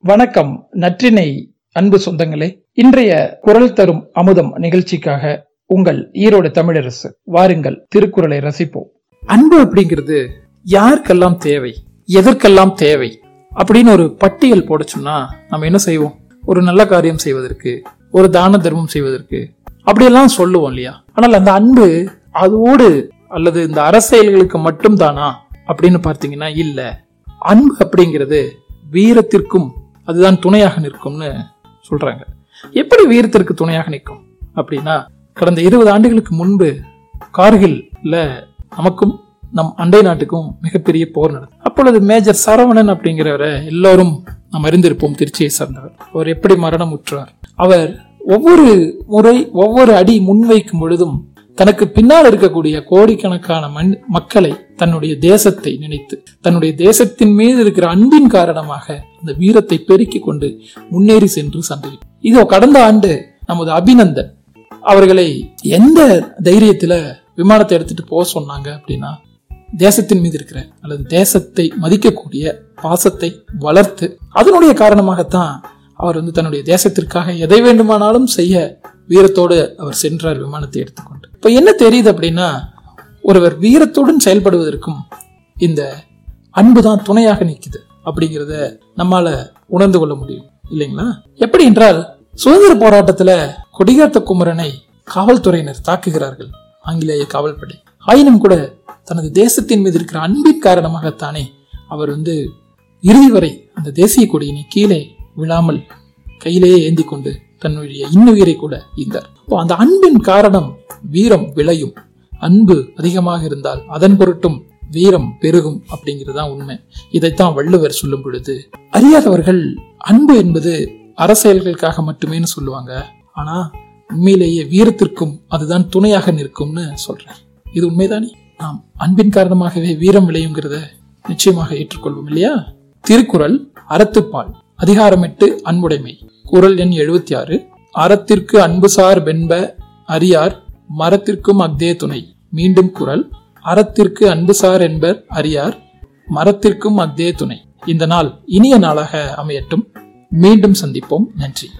வணக்கம் நற்றினை அன்பு சொந்தங்களே. இன்றைய குரல் தரும் அமுதம் நிகழ்ச்சிக்காக உங்கள் ஈரோடு தமிழரசு வாருங்கள் திருக்குறளை ரசிப்போம். அன்பு அப்படிங்கிறது யாருக்கெல்லாம் தேவை எதற்கெல்லாம் தேவை அப்படின்னு ஒரு பட்டியல் போட சொன்னா நம்ம என்ன செய்வோம்? ஒரு நல்ல காரியம் செய்வதற்கு ஒரு தான தர்மம் செய்வதற்கு அப்படியெல்லாம் சொல்லுவோம் இல்லையா? ஆனால் அந்த அன்பு அதோடு அல்லது இந்த அரசியல்களுக்கு மட்டும் தானா அப்படின்னு பார்த்தீங்கன்னா இல்ல. அன்பு அப்படிங்கிறது வீரத்திற்கும் அதுதான் துணையாக நிற்கும்னு சொல்றாங்க. எப்படி வீரத்திற்கு துணையாக நிற்கும்? அப்படின்னா கடந்த இருபது ஆண்டுகளுக்கு முன்பு கார்கில்ல நமக்கும் நம் அண்டை நாட்டுக்கும் மிகப்பெரிய போர் நடந்தது. அப்பொழுது மேஜர் சரவணன் அப்படிங்கிறவரை எல்லோரும் நாம் அறிந்திருப்போம் திருச்சியை சார்ந்தவர். அவர் எப்படி மரணம் உற்றார் அவர் ஒவ்வொரு முறை ஒவ்வொரு அடி முன்வைக்கும் பொழுதும் தனக்கு பின்னால் இருக்கக்கூடிய கோடிக்கணக்கான மண் மக்களை தன்னுடைய தேசத்தை நினைத்து தன்னுடைய தேசத்தின் மீது இருக்கிற அன்பின் காரணமாக அந்த வீரத்தை பெருக்கிக் கொண்டு முன்னேறி சென்று சண்டை இதோ கடந்த ஆண்டு நமது அபிநந்தன் அவர்களை எந்த தைரியத்துல விமானத்தை எடுத்துட்டு போக சொன்னாங்க அப்படின்னா தேசத்தின் மீது இருக்கிற அல்லது தேசத்தை மதிக்கக்கூடிய பாசத்தை வளர்த்து அதனுடைய காரணமாகத்தான் அவர் வந்து தன்னுடைய தேசத்திற்காக எதை வேண்டுமானாலும் செய்ய வீரத்தோடு அவர் சென்றார் விமானத்தை எடுத்துக்கொண்டு. இப்போ என்ன தெரியுது அப்படின்னா ஒருவர் வீரத்துடன் செயல்படுவதற்கும் இந்த அன்பு தான் துணையாக நிற்குது அப்படிங்கிறத நம்மால உணர்ந்து கொள்ள முடியும் இல்லைங்களா? எப்படி என்றால் சுதந்திர போராட்டத்துல கொடிகாத்த குமரனை காவல்துறையினர் தாக்குகிறார்கள் ஆங்கிலேய காவல்படை. ஆயினும் கூட தனது தேசத்தின் மீது இருக்கிற அன்பின் காரணமாகத்தானே அவர் வந்து இறுதி வரை அந்த தேசிய கொடியினை கீழே விழாமல் கையிலேயே ஏந்தி கொண்டு தன்னுடைய இன்னுயிரை கூட ஈந்தார். அந்த அன்பின் காரணம் வீரம் விளையும். அன்பு அதிகமாக இருந்தால் அதன் பொருட்டும் வீரம் பெருகும் அப்படிங்கிறதுதான் உண்மை. இதைத்தான் வள்ளுவர் சொல்லும் பொழுது அறியாதவர்கள் அன்பு என்பது அரசியல்களுக்காக மட்டுமேனு சொல்லுவாங்க. ஆனா உண்மையிலேயே வீரத்திற்கும் அதுதான் துணையாக நிற்கும்னு சொல்றேன் இது உண்மைதானே? நாம் அன்பின் காரணமாகவே வீரம் விளையுங்கிறத நிச்சயமாக ஏற்றுக்கொள்வோம் இல்லையா? திருக்குறள் அறத்துப்பால் அதிகாரமிட்டு அன்புடைமை. குரல் எண் எழுபத்தி ஆறு. அறத்திற்கு அன்புசார் வென்ப அறியார் மரத்திற்கும் அக்தே துணை. மீண்டும் குரல். அறத்திற்கு அன்புசார் என்பர் அறியார் மரத்திற்கும் அக்தே துணை. இந்த நாள் இனிய நாளாக அமையட்டும். மீண்டும் சந்திப்போம். நன்றி.